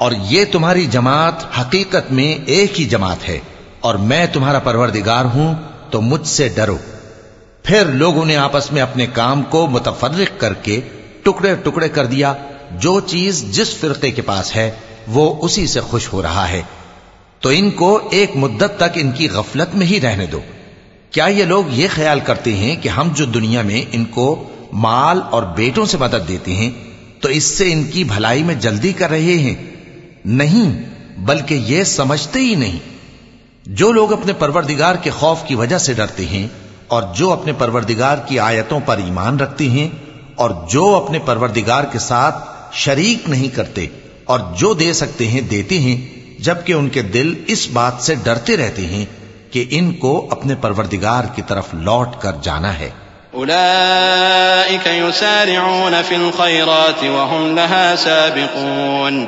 और ये तुम्हारी जमात हकीकत में एक ही जमात है और मैं तुम्हारा परवरदिगार हूं तो मुझसे डरो फिर लोगों ने आपस में अपने काम को मुतफर्रिक करके टुकड़े टुकड़े कर दिया। जो चीज़ जिस फिरके के पास है, वो उसी से खुश हो रहा है। तो इनको एक मुद्दत तक इनकी गफलत में ही रहने दो। क्या ये लोग ये ख्याल करते हैं कि हम जो दुनिया में इनको माल और बेटों से मदद देते हैं तो इससे इनकी भलाई में जल्दी कर रहे हैं? नहीं, बल्कि ये समझते ही नहीं। जो लोग अपने परवरदिगार के खौफ की वजह से डरते हैं और जो अपने परवरदिगार की आयतों पर ईमान रखते हैं और जो अपने परवरदिगार के साथ शरीक नहीं करते और जो दे सकते हैं, देते हैं, जबकि उनके दिल इस बात से डरते रहते हैं कि इनको अपने परवरदिगार की तरफ़ लौट कर जाना है। उलाइक युसारिउन फिल खैरात वहुम लहा साबिकून।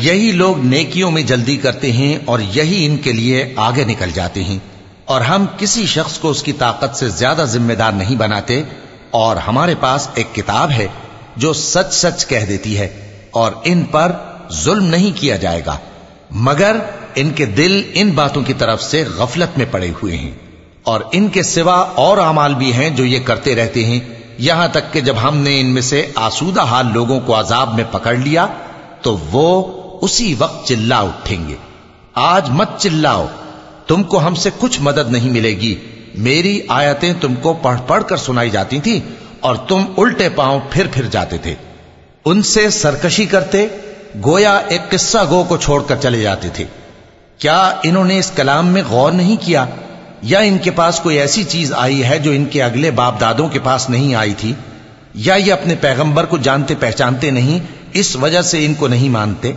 यही लोग नेकियों में जल्दी करते हैं और यही इनके लिए आगे निकल जाते हैं और हम किसी शख्स को उसकी ताकत से ज्यादा जिम्मेदार नहीं बनाते और हमारे पास एक किताब है जो सच सच कह देती है और इन पर जुल्म नहीं किया जाएगा मगर इनके दिल इन बातों की तरफ से गफलत में पड़े हुए हैं और इनके सिवा और अमाल भी हैं जो ये करते रहते हैं यहाँ तक कि जब हमने इनमें से आसूदा हाल लोगों को अजाब में पकड़ लिया तो वो उसी वक्त चिल्ला उठेंगे। आज मत चिल्लाओ, तुमको हमसे कुछ मदद नहीं मिलेगी। मेरी आयतें तुमको पढ़ पढ़ कर सुनाई जाती थी, और तुम उल्टे पाँव फिर फिर जाते थे। उनसे सरकशी करते, गोया एक किस्सा गो को छोड़कर चले जाते थे। क्या इन्होंने इस कलाम में गौर नहीं किया? या इनके पास कोई ऐसी चीज आई है जो इनके अगले बाप दादों के पास नहीं आई थी या ये अपने पैगंबर को जानते पहचानते नहीं इस वजह से इनको नहीं मानते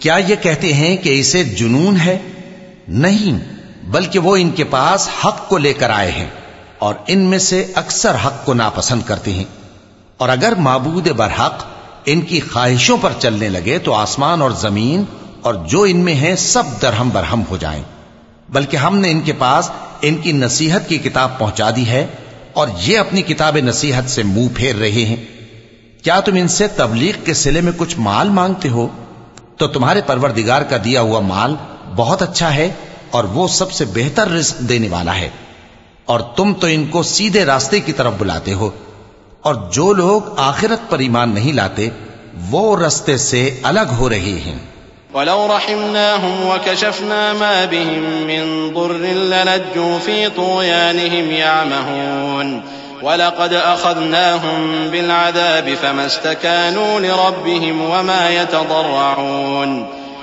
क्या ये कहते हैं कि इसे जुनून है नहीं, बल्कि वो इनके पास हक को लेकर आए हैं और इनमें से अक्सर हक को नापसंद करते हैं। और अगर माबूद बरहक इनकी ख्वाहिशों पर चलने लगे तो आसमान और ज़मीन और जो इनमें है सब दरहम बरहम हो जाएँ। बल्कि हमने इनके पास इनकी नसीहत की किताब पहुँचा दी है और ये अपनी किताब नसीहत से मुँह फेर रहे हैं। क्या तुम इनसे तबलीग के सिले में कुछ माल मांगते हो? तो तुम्हारे परवरदिगार का दिया हुआ माल बहुत अच्छा है और वो सबसे बेहतर रिस्क देने वाला है। और तुम तो इनको सीधे रास्ते की तरफ़ बुलाते हो। और जो लोग आखिरत पर ईमान नहीं लाते, वो रस्ते से अलग हो रहे हैं। वलौ रहिमनाहुम वकशफना मा बिहिम मिन दुर्रिन ललज्जू फ़ी तुयानिहिम यामहून। वलक़द अखज़नाहुम बिलअज़ाब फमस्तकानू लिरब्बिहिम वमा यतदर्रऊन।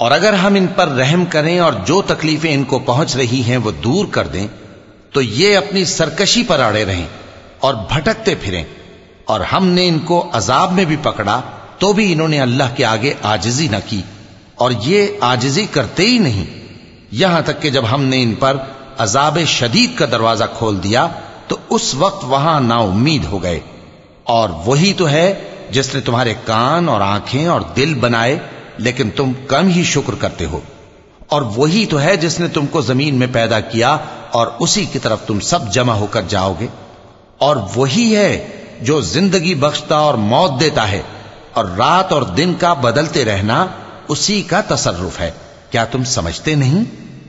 और अगर हम इन पर रहम करें और जो तकलीफें इनको पहुंच रही हैं वो दूर कर दें तो ये अपनी सरकशी पर अड़े रहें और भटकते फिरें और हमने इनको अजाब में भी पकड़ा तो भी इन्होंने अल्लाह के आगे आजिजी न की और ये आजिजी करते ही नहीं यहां तक कि जब हमने इन पर अजाब शदीद का दरवाजा खोल दिया तो उस वक्त वहाँ ना उम्मीद हो गए। और वही तो है जिसने तुम्हारे कान और आँखें और दिल बनाए, लेकिन तुम कम ही शुक्र करते हो। और वही तो है जिसने तुमको ज़मीन में पैदा किया और उसी की तरफ़ तुम सब जमा होकर जाओगे। और वही है जो ज़िंदगी बख्शता और मौत देता है, और रात और दिन का बदलते रहना उसी का तसरुफ है। क्या तुम समझते नहीं?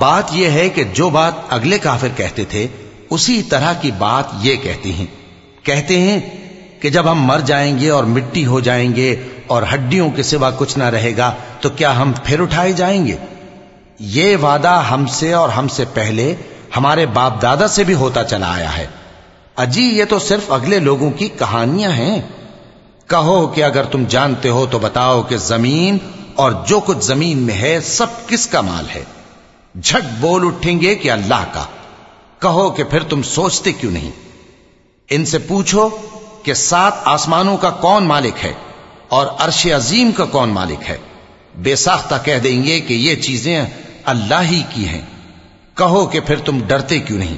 बात यह है कि जो बात अगले काफिर कहते थे उसी तरह की बात ये कहते हैं कहते हैं कि जब हम मर जाएँगे और मिट्टी हो जाएँगे और हड्डियों के सिवा कुछ ना रहेगा तो क्या हम फिर उठाए जाएँगे? ये वादा हमसे और हमसे पहले हमारे बाप दादा से भी होता चला आया है। अजी, ये तो सिर्फ़ अगले लोगों की कहानियाँ हैं। कहो कि अगर तुम जानते हो तो बताओ कि ज़मीन और जो कुछ ज़मीन में है, सब किसका माल है? झट बोल उठेंगे कि अल्लाह का। कहो कि फिर तुम सोचते क्यों नहीं? इनसे पूछो कि सात आसमानों का कौन मालिक है और अरश अजीम का कौन मालिक है? बेसाख्ता कह देंगे कि ये चीज़ें अल्लाह ही की हैं। कहो कि फिर तुम डरते क्यों नहीं?